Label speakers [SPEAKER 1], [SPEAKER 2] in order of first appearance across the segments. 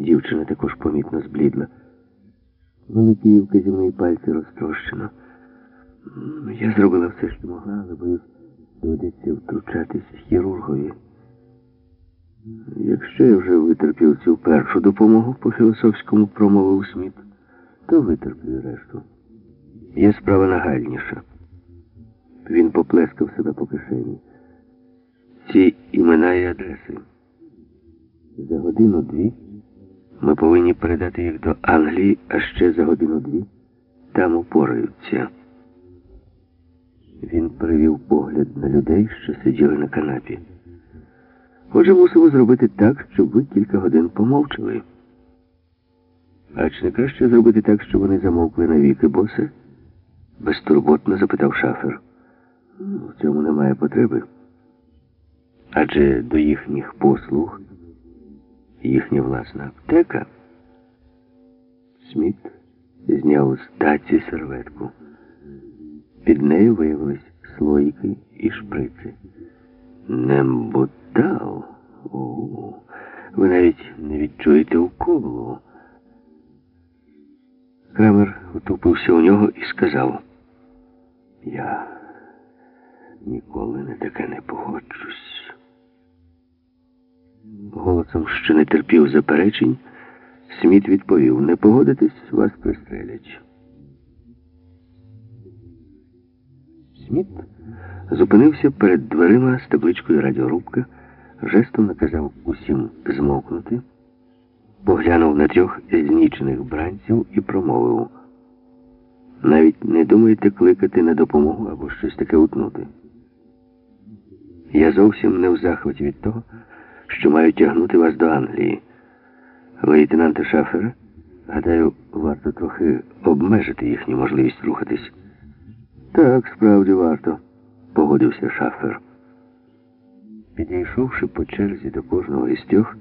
[SPEAKER 1] Дівчина також помітно зблідла. Великі вказівні пальці розтрощено. Я зробила все, що могла, але боюсь, доведеться втручатись хірургові. Якщо я вже витерпів цю першу допомогу по філософському промовив Сміт, то витерплю і решту. Є справа нагальніша. Він поплескав себе по кишені. Ці імена і адреси. За годину-дві ми повинні передати їх до Англії, а ще за годину-дві там упораються. Він перевів погляд на людей, що сиділи на канапі. Отже, мусимо зробити так, щоб ви кілька годин помовчали. А чи не краще зробити так, щоб вони замовкли навіки, босе? Безтурботно запитав шафер. «Ну, В цьому немає потреби. Адже до їхніх послуг їхня власна аптека. Сміт зняв з таці серветку. Під нею виявились слоїки і шприци. Нембутал? О, ви навіть не відчуєте уколу. Крамер утупився у нього і сказав, я ніколи на таке не погоджусь. Голосом, що не терпів заперечень, Сміт відповів, не погодитесь, вас пристрелять. Сміт зупинився перед дверима з табличкою радіорубка, жестом наказав усім змовкнути, поглянув на трьох знічених бранців і промовив. Навіть не думайте кликати на допомогу або щось таке утнути. Я зовсім не в захваті від того, що маю тягнути вас до Англії. Лейтенанта Шафера, гадаю, варто трохи обмежити їхню можливість рухатись. Так, справді варто, погодився шафер. Підійшовши по черзі до кожного із трьох,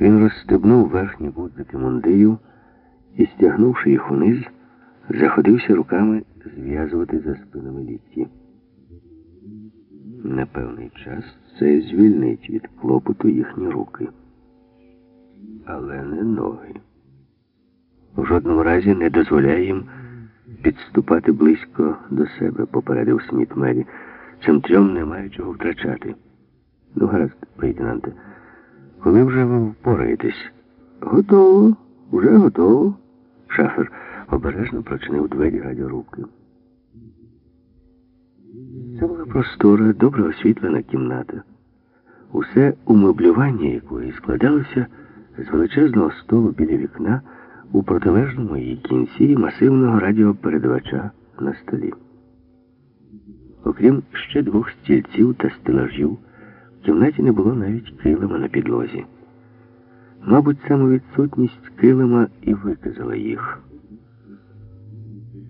[SPEAKER 1] він розстебнув верхні гудзики мундирів і, стягнувши їх униз, заходився руками зв'язувати за спинами лікті. На певний час це звільнить від клопоту їхні руки. Але не ноги. В жодному разі не дозволяє їм підступати близько до себе, попередив Сміт Мері. Цим трьом немає чого втрачати. Ну, гаразд, лейтенанте, коли вже ви впораєтесь? Готово, вже готово. Шафер обережно прочинив двері радіорубки. Це була простора, добре освітлена кімната. Усе умеблювання якої складалося з величезного столу біля вікна у протилежному її кінці масивного радіопередавача на столі. Окрім ще двох стільців та стелажів, в кімнаті не було навіть килима на підлозі. Мабуть, саме відсутність килима і виказала їх.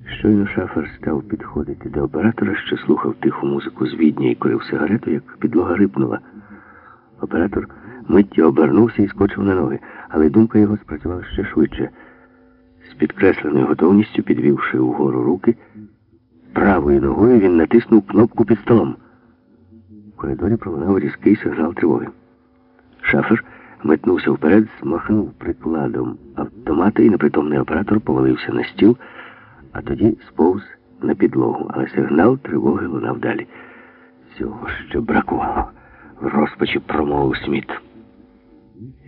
[SPEAKER 1] Щойно шафер став підходити до оператора, що слухав тиху музику з відня і курив сигарету, як підлога рипнула. Оператор миттю обернувся і скочив на ноги, але думка його спрацювала ще швидше. З підкресленою готовністю, підвівши вгору руки, правою ногою він натиснув кнопку під столом. В коридорі пролунав різкий сигнал тривоги. Шафер метнувся вперед, змахнув прикладом автомата, і непритомний оператор повалився на стіл, а тоді сповз на підлогу. Але сигнал тривоги лунав далі. Цього ще бракувало. В розпачі промовив Сміт.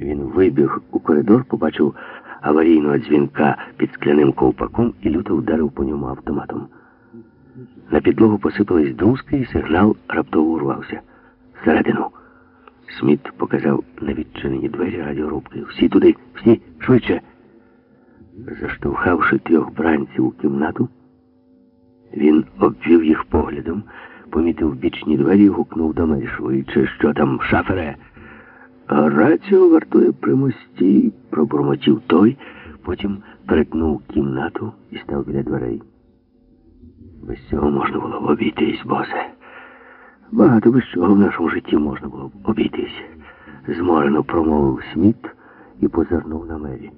[SPEAKER 1] Він вибіг у коридор, побачив аварійного дзвінка під скляним ковпаком і люто вдарив по ньому автоматом. На підлогу посипались друзки, і сигнал раптово урвався. Всередину. Сміт показав на відчинені двері радіорубки. Всі туди, всі, швидше. Заштовхавши трьох бранців у кімнату, він обвів їх поглядом, помітив бічні двері і гукнув до мене швидше. Що там, шафере? Раціо вартує при мості, пробурмотів той, потім перетнув кімнату і став біля дверей. Без цього можна було б обійтись, босе. Багато без чого в нашому житті можна було б обійтись. Зморено промовив Сміт і позирнув на мері.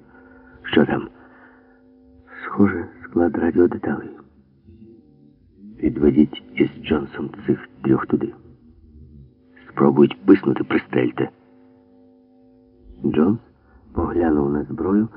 [SPEAKER 1] Що там? Схоже, склад радіодеталей. Відведіть із Джонсом цих трьох туди. Спробують писнути, пристрельте. Джонс поглянув на зброю